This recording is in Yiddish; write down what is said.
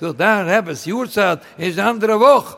so da habs jurzat is andere woch